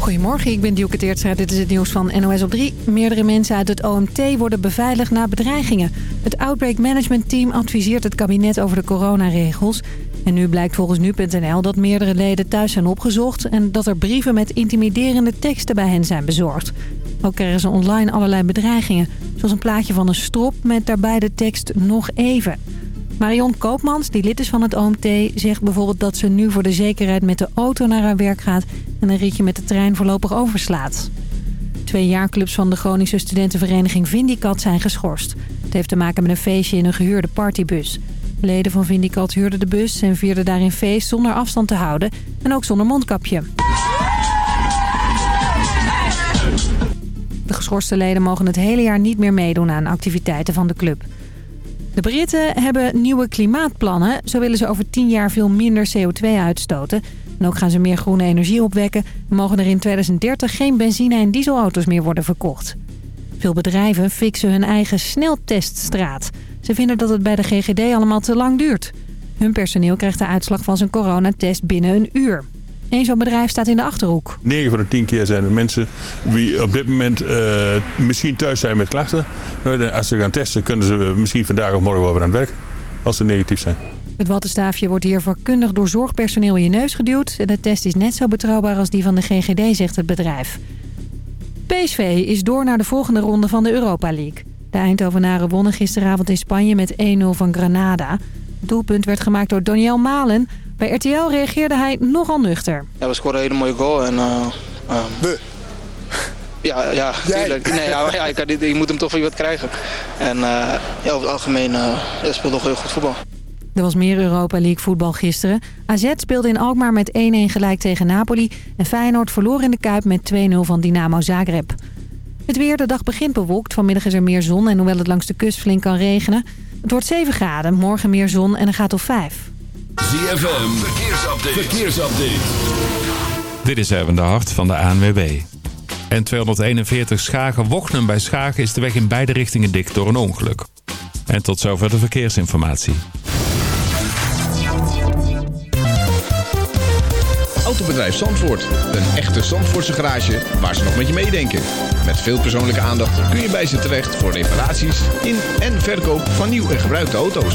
Goedemorgen, ik ben Dielke Teertstra. Dit is het nieuws van NOS op 3. Meerdere mensen uit het OMT worden beveiligd na bedreigingen. Het Outbreak Management Team adviseert het kabinet over de coronaregels. En nu blijkt volgens nu.nl dat meerdere leden thuis zijn opgezocht... en dat er brieven met intimiderende teksten bij hen zijn bezorgd. Ook krijgen ze online allerlei bedreigingen. Zoals een plaatje van een strop met daarbij de tekst nog even... Marion Koopmans, die lid is van het OMT, zegt bijvoorbeeld dat ze nu voor de zekerheid met de auto naar haar werk gaat en een ritje met de trein voorlopig overslaat. Twee jaarclubs van de Groningse studentenvereniging Vindicat zijn geschorst. Het heeft te maken met een feestje in een gehuurde partybus. Leden van Vindicat huurden de bus en vierden daarin feest zonder afstand te houden en ook zonder mondkapje. De geschorste leden mogen het hele jaar niet meer meedoen aan activiteiten van de club. De Britten hebben nieuwe klimaatplannen. Zo willen ze over 10 jaar veel minder CO2 uitstoten. En ook gaan ze meer groene energie opwekken... en mogen er in 2030 geen benzine- en dieselauto's meer worden verkocht. Veel bedrijven fixen hun eigen snelteststraat. Ze vinden dat het bij de GGD allemaal te lang duurt. Hun personeel krijgt de uitslag van zijn coronatest binnen een uur. Eén zo'n bedrijf staat in de Achterhoek. 9 van de 10 keer zijn er mensen die op dit moment uh, misschien thuis zijn met klachten. Als ze gaan testen kunnen ze misschien vandaag of morgen wel weer aan het werk. Als ze negatief zijn. Het wattenstaafje wordt hier vakkundig door zorgpersoneel in je neus geduwd. En de test is net zo betrouwbaar als die van de GGD, zegt het bedrijf. PSV is door naar de volgende ronde van de Europa League. De Eindhovenaren wonnen gisteravond in Spanje met 1-0 van Granada. Het doelpunt werd gemaakt door Daniel Malen. Bij RTL reageerde hij nogal nuchter. Ja, we scoren een hele mooie goal. En, uh, we? Ja, ja, tuurlijk. Nee, ja, ja, ik, ik, moet hem toch weer wat krijgen. En uh, ja, over het algemeen uh, ja, speelt nog heel goed voetbal. Er was meer Europa League voetbal gisteren. AZ speelde in Alkmaar met 1-1 gelijk tegen Napoli. En Feyenoord verloor in de Kuip met 2-0 van Dynamo Zagreb. Het weer, de dag begint bewolkt. Vanmiddag is er meer zon en hoewel het langs de kust flink kan regenen. Het wordt 7 graden, morgen meer zon en een gaat op 5. ZFM, verkeersupdate. verkeersupdate. Dit is even de hart van de ANWB. En 241 Schagen-Wochnen bij Schagen is de weg in beide richtingen dik door een ongeluk. En tot zover de verkeersinformatie. Autobedrijf Zandvoort. Een echte Zandvoortse garage waar ze nog met je meedenken. Met veel persoonlijke aandacht kun je bij ze terecht voor reparaties in en verkoop van nieuw en gebruikte auto's.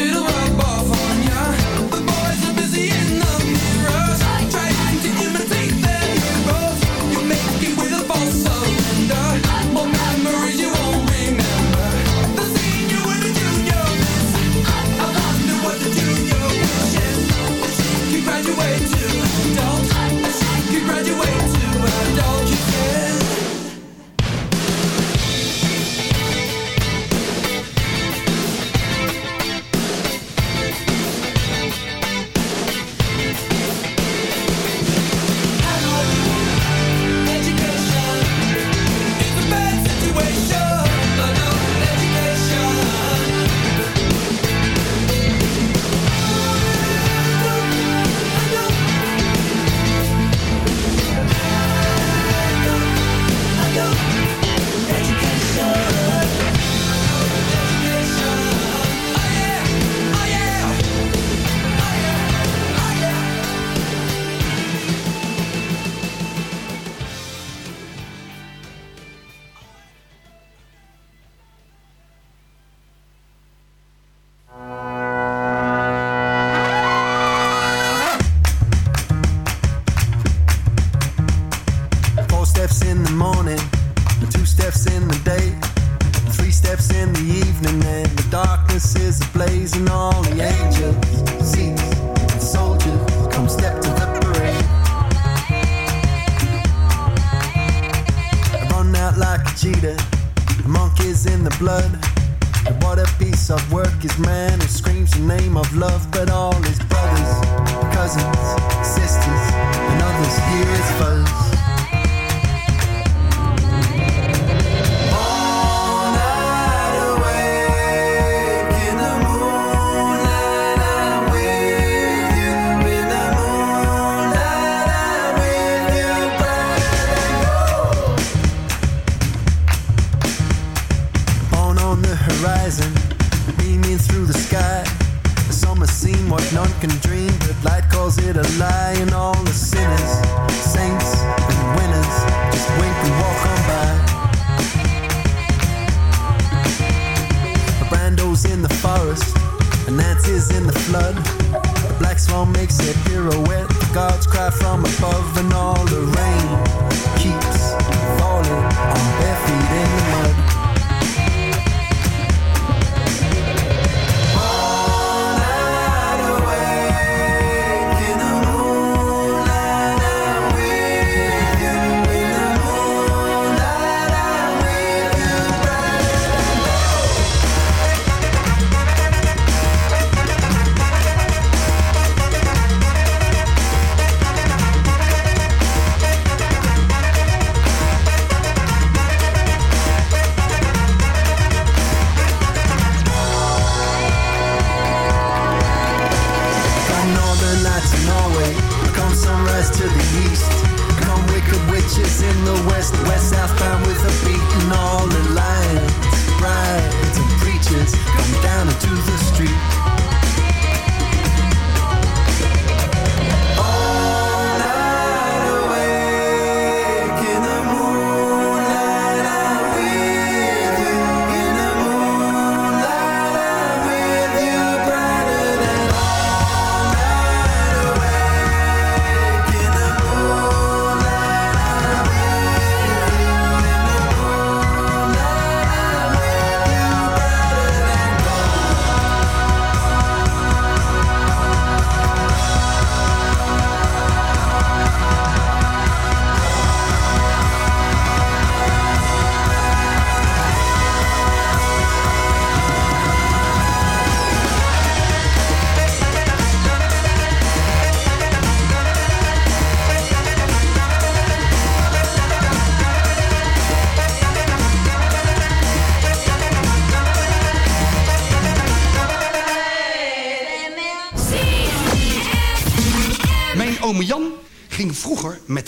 little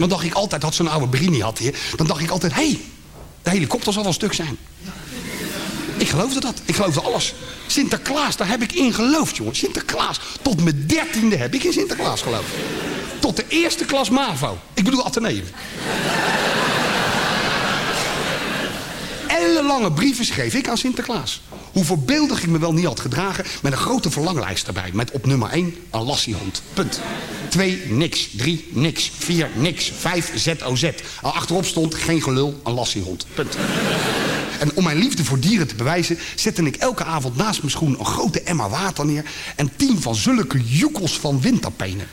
Dan dacht ik altijd, had zo'n oude Berini had hij... dan dacht ik altijd, hé, hey, de helikopter zal wel stuk zijn. Ik geloofde dat. Ik geloofde alles. Sinterklaas, daar heb ik in geloofd, jongen. Sinterklaas. Tot mijn dertiende heb ik in Sinterklaas geloofd. Tot de eerste klas MAVO. Ik bedoel Atheneum. Ellenlange brieven schreef ik aan Sinterklaas. Hoe voorbeeldig ik me wel niet had gedragen... met een grote verlanglijst erbij. Met op nummer 1 een lassiehond. Punt. 2 niks. 3 niks. 4 niks. 5 ZOZ. Al achterop stond geen gelul, een lassiehond. Punt. En om mijn liefde voor dieren te bewijzen... zette ik elke avond naast mijn schoen een grote emmer water neer... en tien van zulke joekels van windtapenen.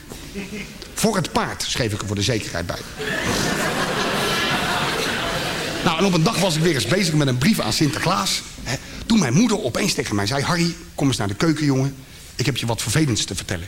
Voor het paard, schreef ik er voor de zekerheid bij. Nou, en op een dag was ik weer eens bezig met een brief aan Sinterklaas. Hè, toen mijn moeder opeens tegen mij zei... Harry, kom eens naar de keuken, jongen. Ik heb je wat vervelends te vertellen.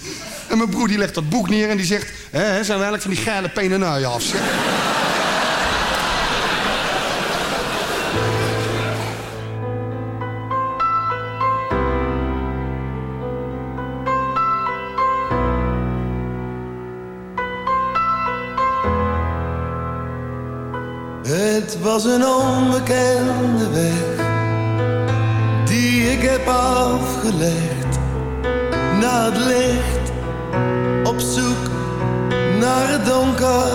En mijn broer die legt dat boek neer en die zegt... Hè, zijn we eigenlijk van die geile penenuien af. Het was een onbekende weg die ik heb afgelegd naar het licht zoek naar het donker.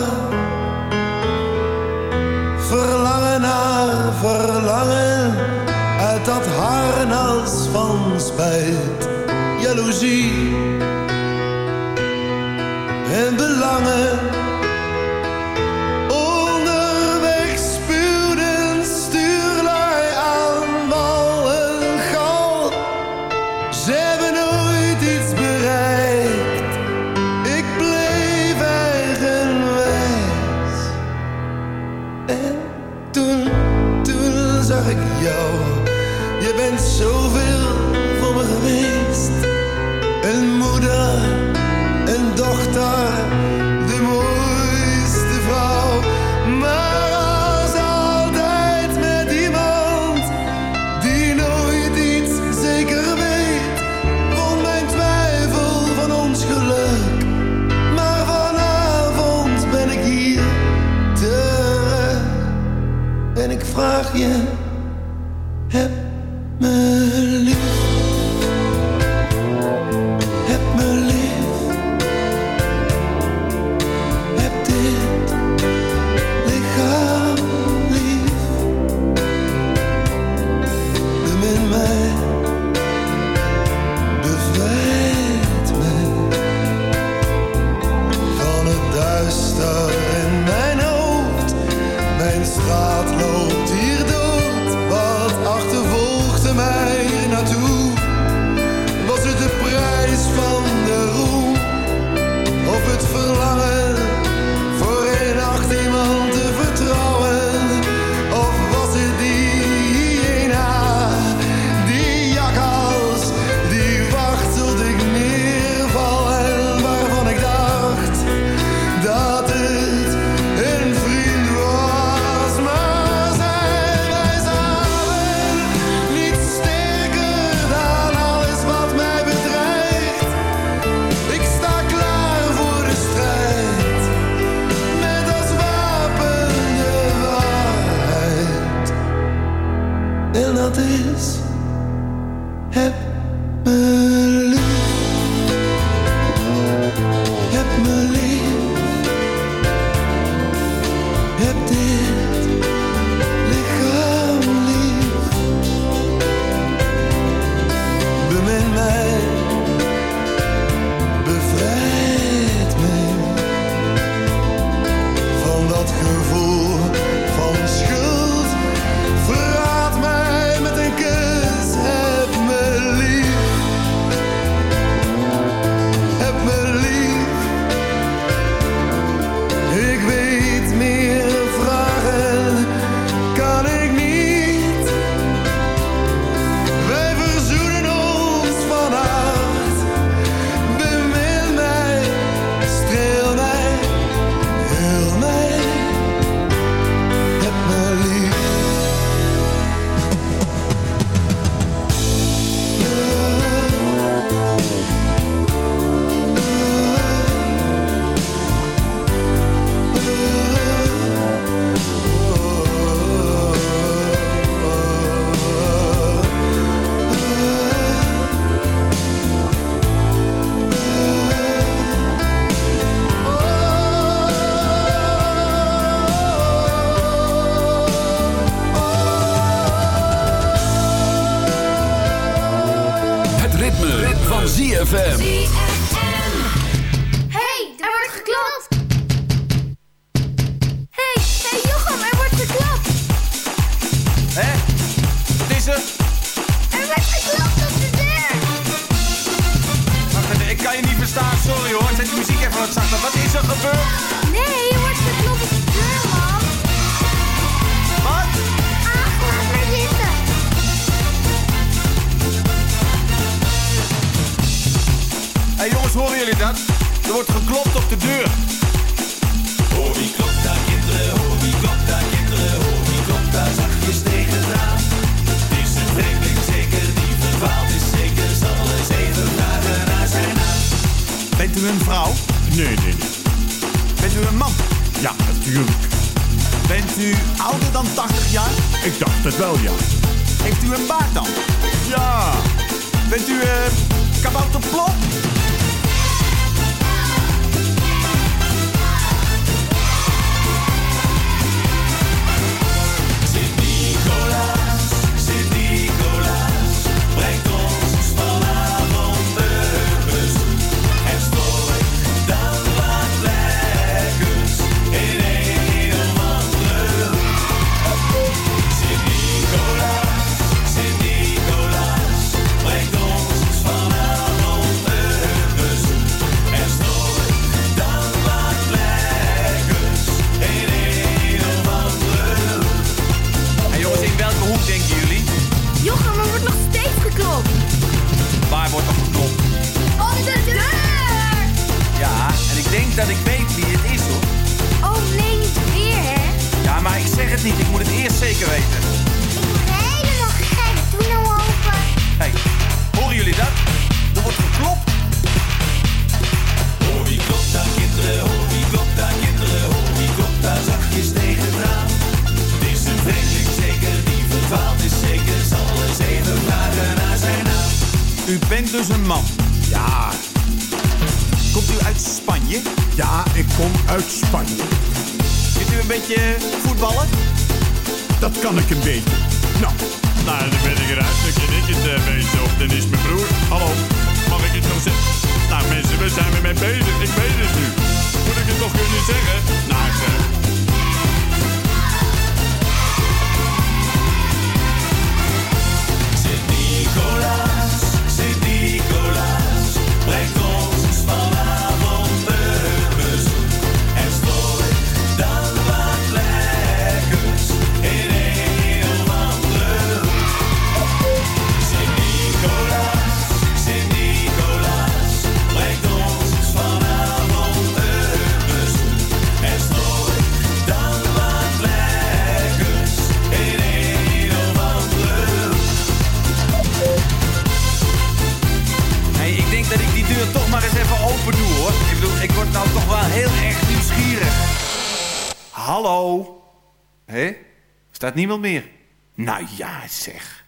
Verlangen naar verlangen uit dat harnas van spijt, jaloezie en belangen. Hé? Staat niemand meer? Nou ja, zeg.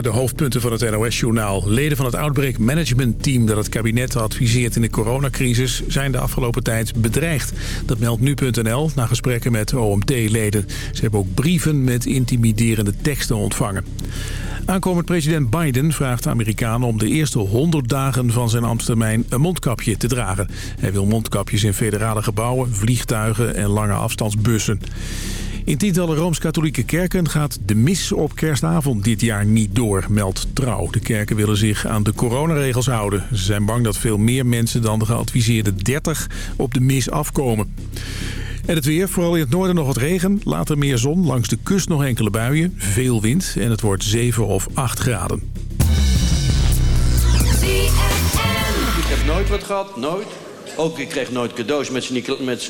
De hoofdpunten van het NOS-journaal. Leden van het Outbreak Management Team dat het kabinet adviseert in de coronacrisis... zijn de afgelopen tijd bedreigd. Dat meldt nu.nl na gesprekken met OMT-leden. Ze hebben ook brieven met intimiderende teksten ontvangen. Aankomend president Biden vraagt de Amerikanen om de eerste 100 dagen van zijn ambtstermijn een mondkapje te dragen. Hij wil mondkapjes in federale gebouwen, vliegtuigen en lange afstandsbussen. In tientallen Rooms-Katholieke kerken gaat de mis op kerstavond dit jaar niet door, meldt Trouw. De kerken willen zich aan de coronaregels houden. Ze zijn bang dat veel meer mensen dan de geadviseerde 30 op de mis afkomen. En het weer, vooral in het noorden nog wat regen. Later meer zon, langs de kust nog enkele buien. Veel wind en het wordt 7 of 8 graden. Ik heb nooit wat gehad, nooit. Ook ik kreeg nooit cadeaus met, Snik met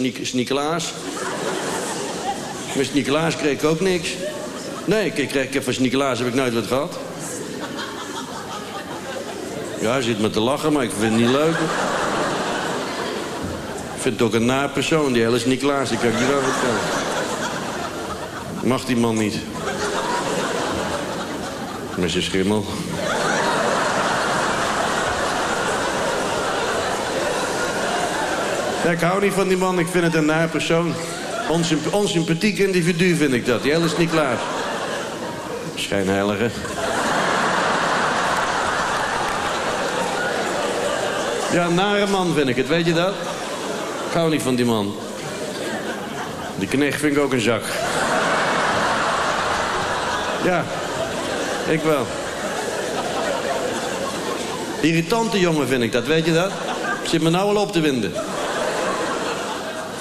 met Sneekelaas kreeg ik ook niks. Nee, ik, kreeg, ik heb van Sneekelaas heb ik nooit wat gehad. Ja, hij zit me te lachen, maar ik vind het niet leuk. Ik vind het ook een naar persoon, die hele kan ik niet over vertellen. Mag die man niet. Met zijn schimmel. Ja, ik hou niet van die man, ik vind het een naar persoon. Onsymp onsympathiek individu vind ik dat. Die niet klaar. Schijnheilige. Ja, nare man vind ik het, weet je dat? Ik hou niet van die man. Die knecht vind ik ook een zak. Ja, ik wel. Irritante jongen vind ik dat, weet je dat? Zit me nou al op te winden.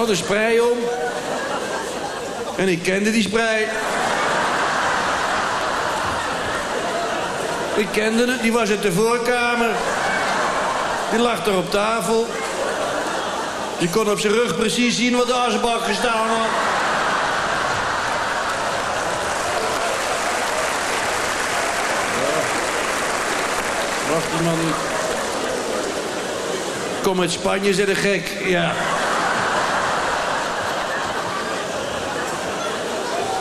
Had een sprei om. En ik kende die sprei. Ik kende het, die was uit de voorkamer. Die lag er op tafel. Je kon op zijn rug precies zien wat de asbak gestaan had. Ja. Wacht die man. Kom uit Spanje, zit een gek. Ja.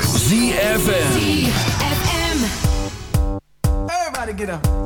ZFM. Everybody get up.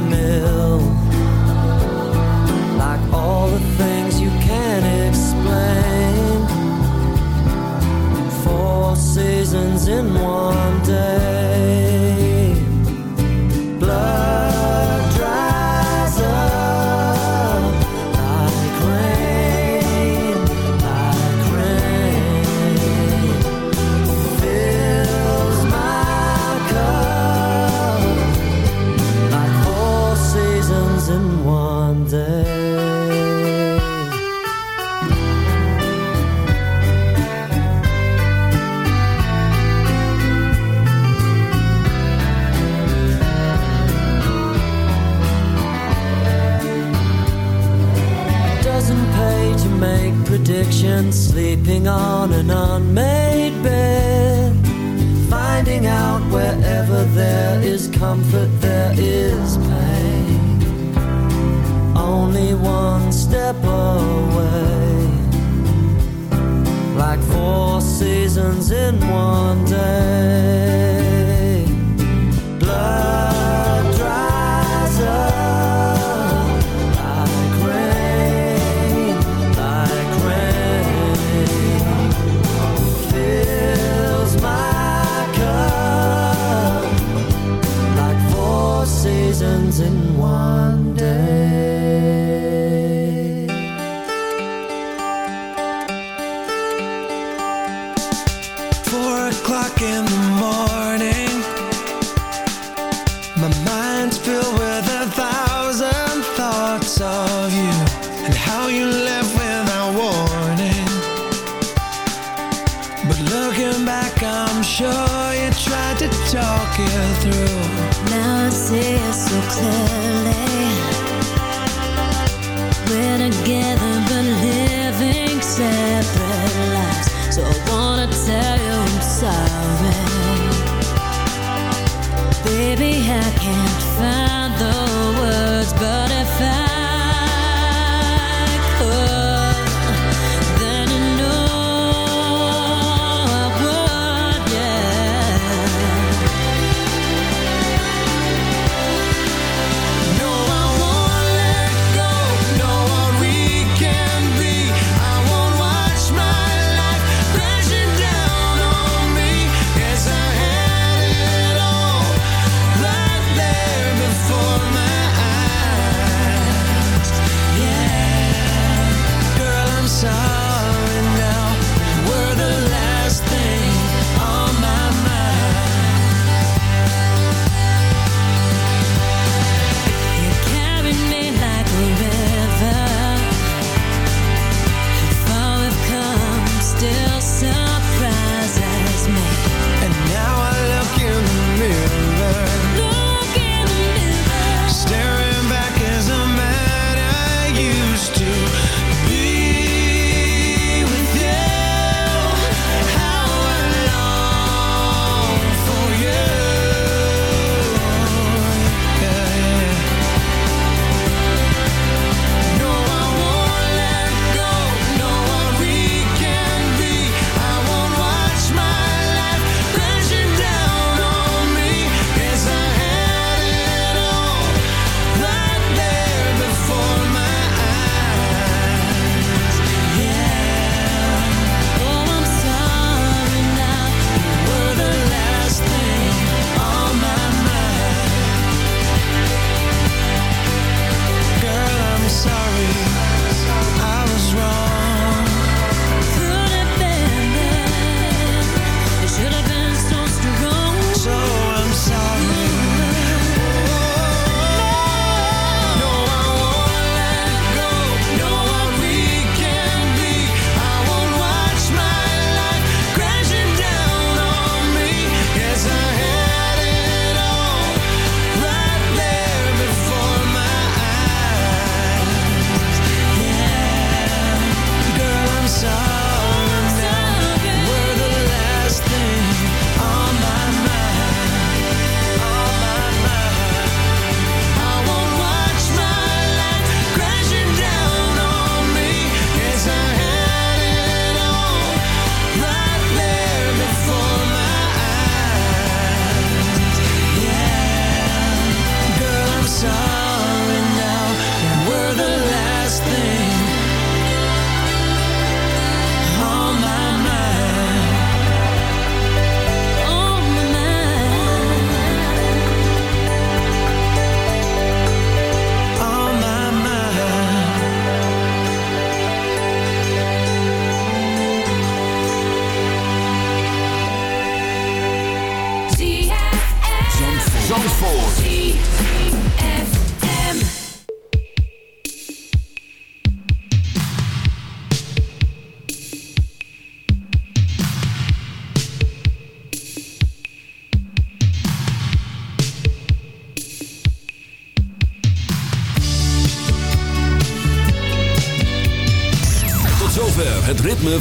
desert on me.